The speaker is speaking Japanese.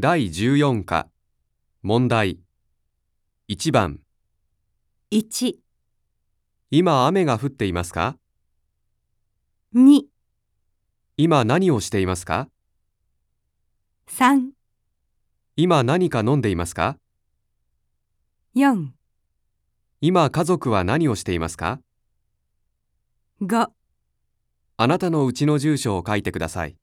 第14課。問題。1番。1、今雨が降っていますか？2、今何をしていますか？3、今何か飲んでいますか？4、今家族は何をしていますか？5あなたのうちの住所を書いてください。